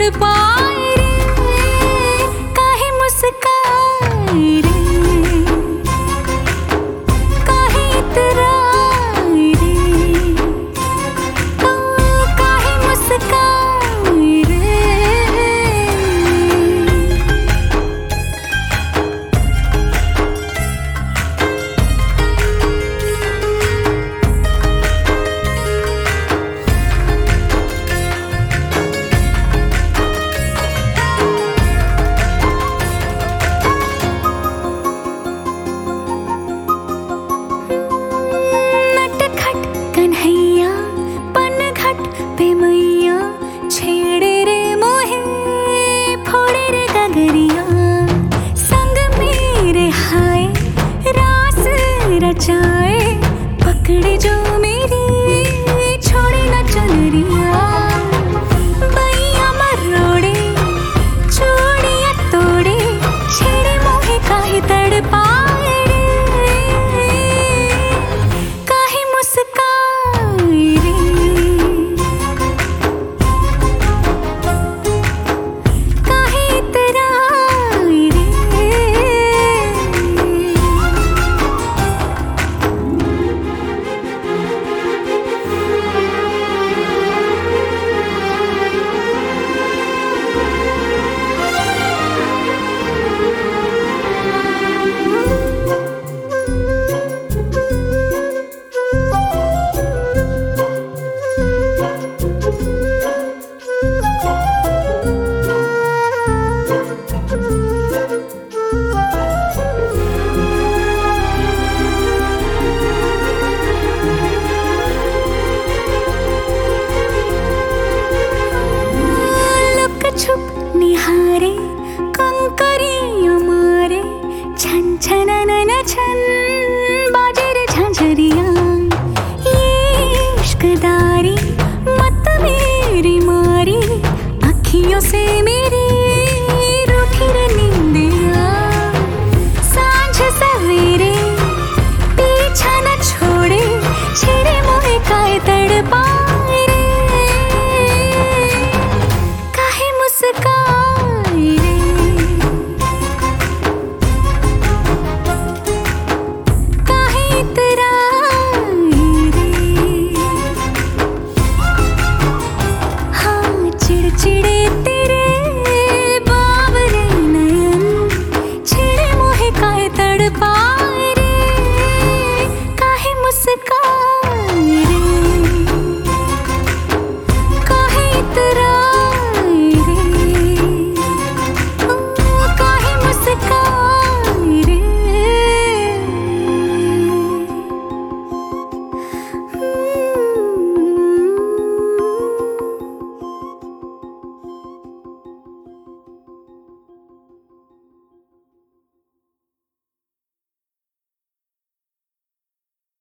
பாடு பா trái. bye.